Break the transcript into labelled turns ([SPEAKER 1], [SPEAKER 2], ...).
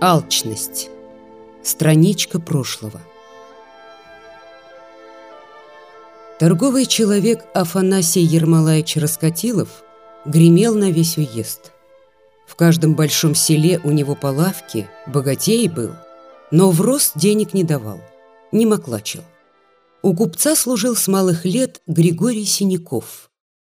[SPEAKER 1] Алчность. Страничка прошлого. Торговый человек Афанасий Ермолаевич Раскатилов гремел на весь уезд. В каждом большом селе у него по лавке богатей был, но в рост денег не давал, не маклачил. У купца служил с малых лет Григорий Синяков,